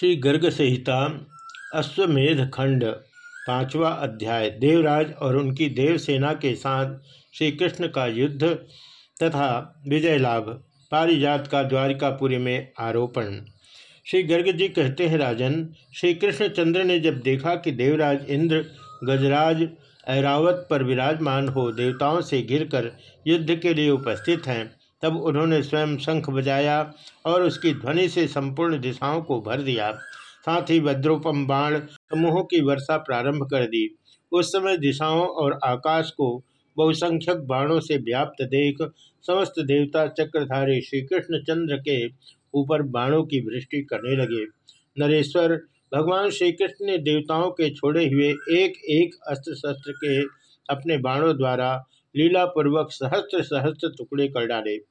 श्री गर्ग संहिता, अश्वमेध खंड, पांचवा अध्याय, देवराज और उनकी देवसेना के साथ श्री कृष्ण का युद्ध तथा विजय लाभ पारिजात का द्वारिकापुरी में आरोपण। श्री गर्ग जी कहते हैं, राजन श्री कृष्णचंद्र ने जब देखा कि देवराज इंद्र, गजराज, ऐरावत पर विराजमान हो देवताओं से घिरकर युद्ध के लिए उपस्थित हैं तब उन्होंने स्वयं शंख बजाया और उसकी ध्वनि से संपूर्ण दिशाओं को भर दिया। साथ ही वज्रोपम बाण समूहों की वर्षा प्रारंभ कर दी। उस समय दिशाओं और आकाश को बहुसंख्यक बाणों से व्याप्त देख समस्त देवता चक्रधारी श्री कृष्ण चंद्र के ऊपर बाणों की वृष्टि करने लगे। नरेश्वर, भगवान श्री कृष्ण ने देवताओं के छोड़े हुए एक एक अस्त्र शस्त्र के अपने बाणों द्वारा लीलापूर्वक सहस्त्र सहस्त्र टुकड़े कर डाले।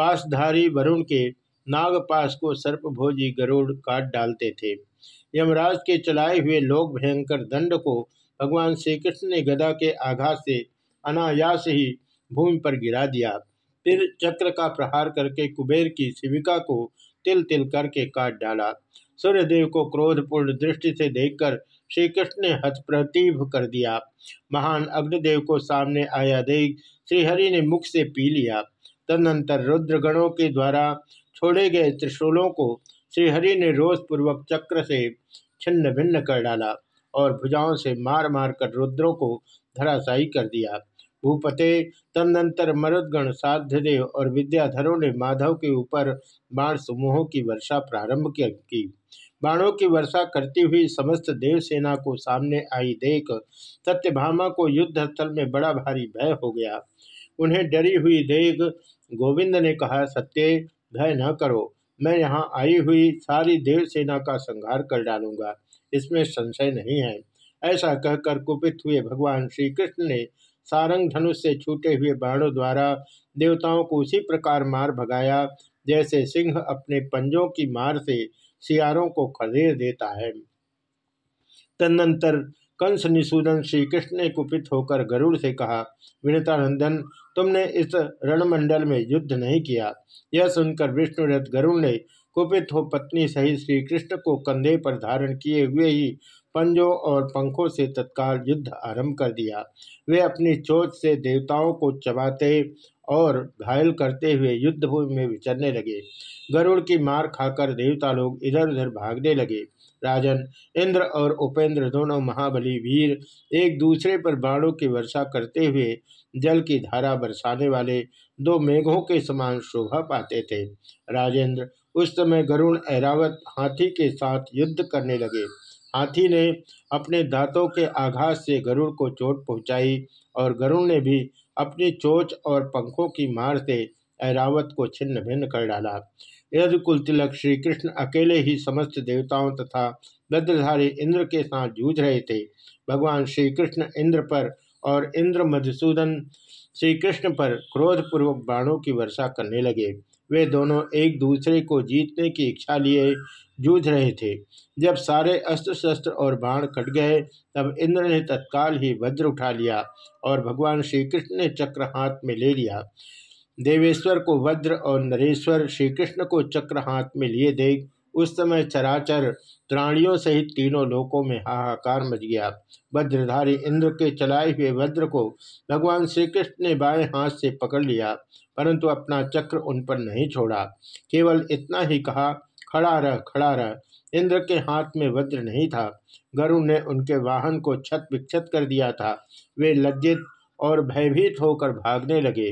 पासधारी वरुण के नागपास को सर्पभोजी गरुड़ काट डालते थे। यमराज के चलाए हुए लोक भयंकर दंड को भगवान श्री कृष्ण ने गदा के आघात से अनायास ही भूमि पर गिरा दिया। फिर चक्र का प्रहार करके कुबेर की शिविका को तिल तिल करके काट डाला। सूर्यदेव को क्रोधपूर्ण दृष्टि से देखकर श्री कृष्ण ने हतप्रतिभ कर दिया। महान अग्निदेव को सामने आया देख श्रीहरि ने मुख से पी लिया। तदनंतर रुद्रगणों के द्वारा छोड़े गए त्रिशूलों को श्रीहरि ने रोषपूर्वक चक्र से छिन्न भिन्न कर डाला और भुजाओं से मार मार कर रुद्रों को धराशायी कर दिया। भूपते, तदनंतर मरुदगण, साध्यदेव और विद्याधरों ने माधव के ऊपर बाण समूहों की वर्षा प्रारंभ की बाणों की वर्षा करती हुई समस्त देवसेना को सामने आई देख सत्यभामा को युद्ध स्थल में बड़ा भारी भय हो गया। उन्हें डरी हुई देख गोविंद ने कहा, सत्य, भय न करो। मैं यहाँ आई हुई सारी देव सेना का संहार कर डालूँगा। इसमें संशय नहीं है। ऐसा कहकर कुपित हुए भगवान श्री कृष्ण ने सारंग धनुष से छूटे हुए बाणों द्वारा देवताओं को उसी प्रकार मार भगाया, जैसे सिंह अपने पंजों की मार से सियारों को खदेड़ देता है। तदनंतर कंस निषूदन श्री कृष्ण ने कुपित होकर गरुड़ से कहा, विनतानंदन, तुमने इस रणमंडल में युद्ध नहीं किया। यह सुनकर विष्णुरथ गरुड़ ने कुपित हो पत्नी सहित श्री कृष्ण को कंधे पर धारण किए हुए ही पंजों और पंखों से तत्काल युद्ध आरंभ कर दिया। वे अपनी चोट से देवताओं को चबाते और घायल करते हुए युद्धभूमि में विचरने लगे। गरुड़ की मार खाकर देवता लोग इधर उधर भागने लगे। राजन, इंद्र और उपेंद्र दोनों महाबली वीर एक दूसरे पर बाणों की वर्षा करते हुए जल की धारा बरसाने वाले दो मेघों के समान शोभा पाते थे। राजेंद्र उस समय गरुण ऐरावत हाथी के साथ युद्ध करने लगे। हाथी ने अपने दांतों के आघात से गरुड़ को चोट पहुंचाई और गरुड़ ने भी अपनी चोच और पंखों की मार से ऐरावत को छिन्न भिन्न कर डाला। यदकुल तिलक श्री कृष्ण अकेले ही समस्त देवताओं तथा भद्रधारी इंद्र के साथ जूझ रहे थे। भगवान श्री कृष्ण इंद्र पर और इंद्र मधुसूदन श्री कृष्ण पर क्रोधपूर्वक बाणों की वर्षा करने लगे। वे दोनों एक दूसरे को जीतने की इच्छा लिए जूझ रहे थे। जब सारे अस्त्र शस्त्र और बाण कट गए, तब इंद्र ने तत्काल ही वज्र उठा लिया और भगवान श्री कृष्ण ने चक्र हाथ में ले लिया। देवेश्वर को वज्र और नरेश्वर श्री कृष्ण को चक्र हाथ में लिए देख, उस समय चराचर प्राणियों सहित तीनों लोकों में हाहाकार मच गया। वज्रधारी इंद्र के चलाए हुए वज्र को भगवान श्री कृष्ण ने बाएँ हाथ से पकड़ लिया, परंतु अपना चक्र उन पर नहीं छोड़ा। केवल इतना ही कहा, खड़ा रह खड़ा रह। इंद्र के हाथ में वज्र नहीं था। गरुड़ ने उनके वाहन को छत विक्षत कर दिया था। वे लज्जित और भयभीत होकर भागने लगे।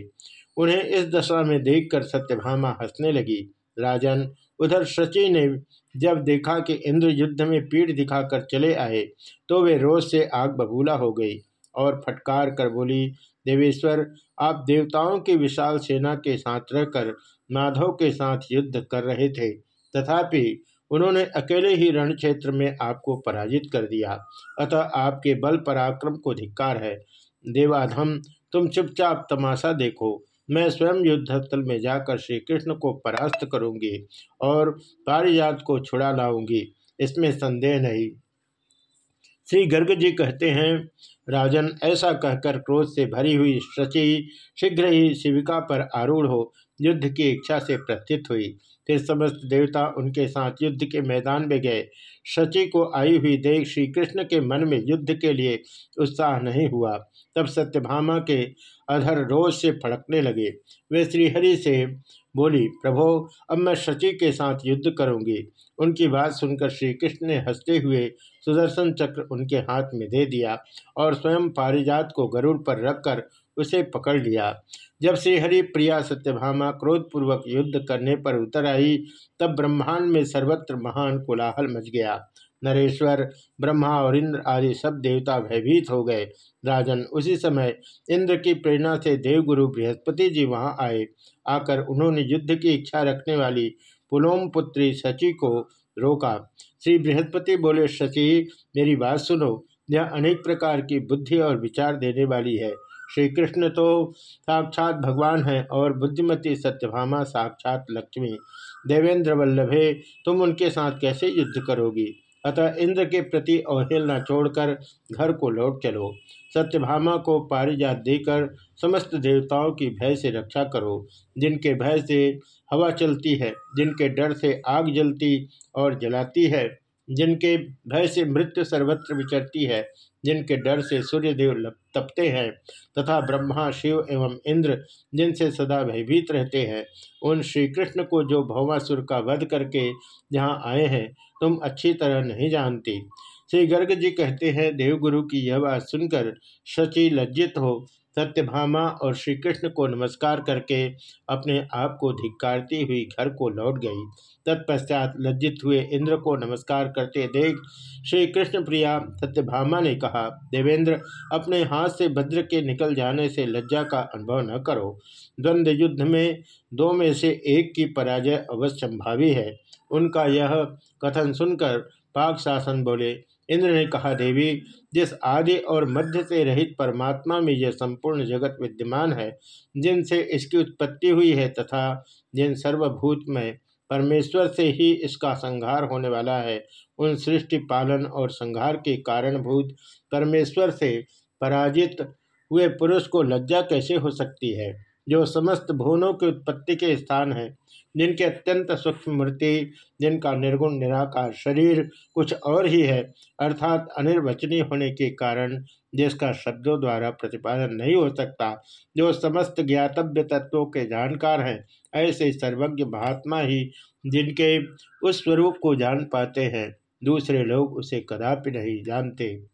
उन्हें इस दशा में देखकर सत्यभामा हंसने लगी। राजन उधर शचि ने जब देखा कि इंद्र युद्ध में पीठ दिखाकर चले आए तो वे रोज से आग बबूला हो गई और फटकार कर बोली, देवेश्वर, आप देवताओं की विशाल सेना के साथ रहकर माधव के साथ युद्ध कर रहे थे। तथापि उन्होंने अकेले ही रण क्षेत्र में आपको पराजित कर दिया। अतः आपके बल पराक्रम को धिक्कार है। देवाधम, तुम चुपचाप तमाशा देखो। मैं स्वयं युद्धस्थल में जाकर श्री कृष्ण को परास्त करूँगी और पारिजात को छुड़ा लाऊँगी। इसमें संदेह नहीं। श्री गर्ग जी कहते हैं, राजन, ऐसा कहकर क्रोध से भरी हुई शची शीघ्र ही शिविका पर आरूढ़ हो। युद्ध की इच्छा से प्रस्थित हुई। फिर समस्त देवता उनके साथ युद्ध के मैदान में गए। शची को आई हुई देख श्री कृष्ण के मन में युद्ध के लिए उत्साह नहीं हुआ। तब सत्यभामा के अधर रोज से फड़कने लगे। वे श्रीहरि से बोली, प्रभो, अब मैं शची के साथ युद्ध करूँगी। उनकी बात सुनकर श्री कृष्ण ने हँसते हुए सुदर्शन चक्र उनके हाथ में दे दिया और स्वयं पारिजात को गरुड़ पर रखकर उसे पकड़ लिया। जब श्रीहरि प्रिया सत्यभामा क्रोधपूर्वक युद्ध करने पर उतर आई, तब ब्रह्मांड में सर्वत्र महान कोलाहल मच गया। नरेश्वर, ब्रह्मा और इंद्र आदि सब देवता भयभीत हो गए। राजन उसी समय इंद्र की प्रेरणा से देवगुरु बृहस्पति जी वहाँ आए। आकर उन्होंने युद्ध की इच्छा रखने वाली पुलोम पुत्री शची को रोका। श्री बृहस्पति बोले, शची, मेरी बात सुनो। यह अनेक प्रकार की बुद्धि और विचार देने वाली है। श्री कृष्ण तो साक्षात भगवान हैं और बुद्धिमती सत्यभामा साक्षात लक्ष्मी। देवेंद्र वल्लभे, तुम उनके साथ कैसे युद्ध करोगी? अतः इंद्र के प्रति अवहेलना छोड़कर घर को लौट चलो। सत्यभामा को पारिजात देकर समस्त देवताओं की भय से रक्षा करो। जिनके भय से हवा चलती है, जिनके डर से आग जलती और जलाती है, जिनके भय से मृत्यु सर्वत्र विचरती है जिनके डर से सूर्यदेव तपते हैं तथा ब्रह्मा, शिव एवं इंद्र जिनसे सदा भयभीत रहते हैं, उन श्री कृष्ण को जो भौमासुर का वध करके यहाँ आए हैं, तुम अच्छी तरह नहीं जानती। श्री गर्ग जी कहते हैं, देवगुरु की यह बात सुनकर शची लज्जित हो सत्यभामा और श्री कृष्ण को नमस्कार करके अपने आप को धिक्कारती हुई घर को लौट गई। तत्पश्चात लज्जित हुए इंद्र को नमस्कार करते देख श्री कृष्ण प्रिया सत्यभामा ने कहा, देवेंद्र, अपने हाथ से भद्र के निकल जाने से लज्जा का अनुभव न करो। द्वंद्व युद्ध में दो में से एक की पराजय अवश्य संभावी है। उनका यह कथन सुनकर पाक शासन बोले, इंद्र ने कहा, देवी, जिस आदि और मध्य से रहित परमात्मा में यह संपूर्ण जगत विद्यमान है, जिनसे इसकी उत्पत्ति हुई है तथा जिन सर्वभूत में परमेश्वर से ही इसका संहार होने वाला है, उन सृष्टि, पालन और संहार के कारणभूत परमेश्वर से पराजित हुए पुरुष को लज्जा कैसे हो सकती है, जो समस्त भुवनों की उत्पत्ति के स्थान है जिनके अत्यंत सूक्ष्म मूर्ति जिनका निर्गुण, निराकार शरीर कुछ और ही है, अर्थात अनिर्वचनीय होने के कारण जिसका शब्दों द्वारा प्रतिपादन नहीं हो सकता, जो समस्त ज्ञातव्य तत्वों के जानकार हैं, ऐसे सर्वज्ञ महात्मा ही जिनके उस स्वरूप को जान पाते हैं, दूसरे लोग उसे कदापि नहीं जानते।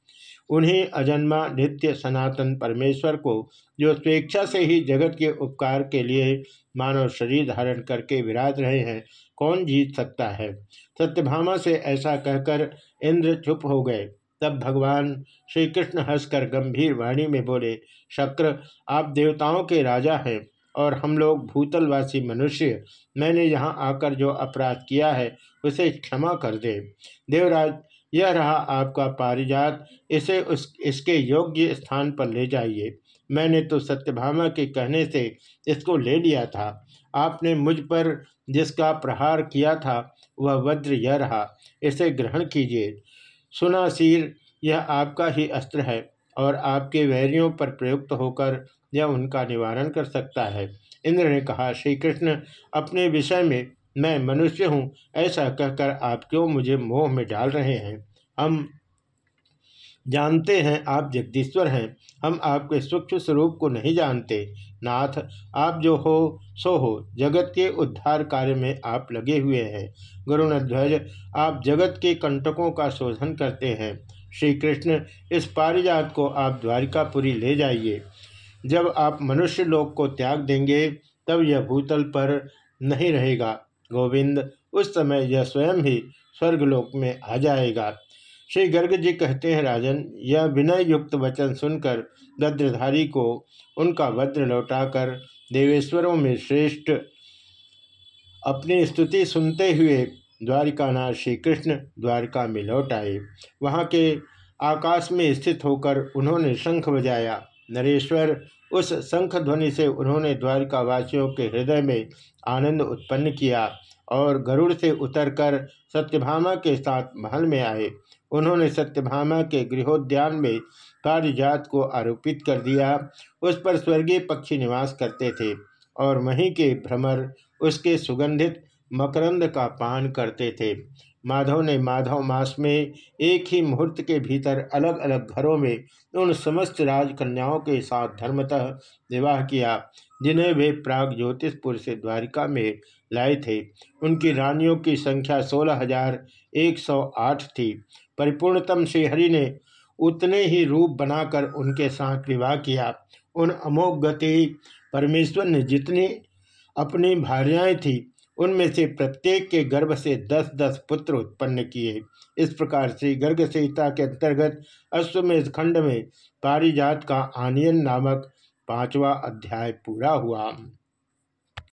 उन्हें अजन्मा नित्य सनातन परमेश्वर को, जो स्वेच्छा से ही जगत के उपकार के लिए मानव शरीर धारण करके विराज रहे हैं, कौन जीत सकता है? सत्यभामा से ऐसा कहकर इंद्र चुप हो गए। तब भगवान श्री कृष्ण हंसकर गंभीर वाणी में बोले, शक्र, आप देवताओं के राजा हैं और हम लोग भूतलवासी मनुष्य। मैंने यहाँ आकर जो अपराध किया है, उसे क्षमा कर दे। देवराज यह रहा आपका पारिजात, इसे उस, इसके योग्य स्थान पर ले जाइए। मैंने तो सत्यभामा के कहने से इसको ले लिया था। आपने मुझ पर जिसका प्रहार किया था, वह वज्र यह रहा, इसे ग्रहण कीजिए। सुना सिर, यह आपका ही अस्त्र है, और आपके वैरियों पर प्रयुक्त होकर यह उनका निवारण कर सकता है। इंद्र ने कहा श्री कृष्ण अपने विषय में मैं मनुष्य हूँ, ऐसा कहकर आप क्यों मुझे मोह में डाल रहे हैं? हम जानते हैं आप जगदीश्वर हैं, हम आपके सूक्ष्म स्वरूप को नहीं जानते। नाथ, आप जो हो, सो हो, जगत के उद्धार कार्य में आप लगे हुए हैं। गुरुणध्वज आप जगत के कंटकों का शोधन करते हैं। श्री कृष्ण इस पारिजात को आप द्वारिकापुरी ले जाइए। जब आप मनुष्य लोक को त्याग देंगे, तब यह भूतल पर नहीं रहेगा। गोविंद उस समय यह स्वयं ही स्वर्गलोक में आ जाएगा। श्री गर्ग जी कहते हैं, राजन, यह विनय युक्त वचन सुनकर वज्रधारी को उनका वज्र लौटाकर देवेश्वरों में श्रेष्ठ अपनी स्तुति सुनते हुए द्वारिकानाथ श्री कृष्ण द्वारिका में लौट आए। वहाँ के आकाश में स्थित होकर उन्होंने शंख बजाया। नरेश्वर उस शंख ध्वनि से उन्होंने द्वारिकावासियों के हृदय में आनंद उत्पन्न किया और गरुड़ से उतरकर सत्यभामा के साथ महल में आए। उन्होंने सत्यभामा के गृहोद्यान में पारिजात को आरोपित कर दिया। उस पर स्वर्गीय पक्षी निवास करते थे और वहीं के भ्रमर उसके सुगंधित मकरंद का पान करते थे। माधव ने माधव मास में एक ही मुहूर्त के भीतर अलग अलग घरों में उन समस्त राजकन्याओं के साथ धर्मतः विवाह किया। जिन्हें वे प्राग ज्योतिषपुर से द्वारिका में लाए थे। उनकी रानियों की संख्या सोलह हज़ार एक सौ आठ थी। परिपूर्णतम श्रीहरि ने उतने ही रूप बनाकर उनके साथ विवाह किया। उन अमोघ गति परमेश्वर ने जितनी अपनी भार्याएँ थी उनमें से प्रत्येक के गर्भ से दस दस पुत्र उत्पन्न किए। इस प्रकार से गर्ग संहिता के अंतर्गत अश्वमेध खंड में पारिजात का आनियन नामक पांचवा अध्याय पूरा हुआ।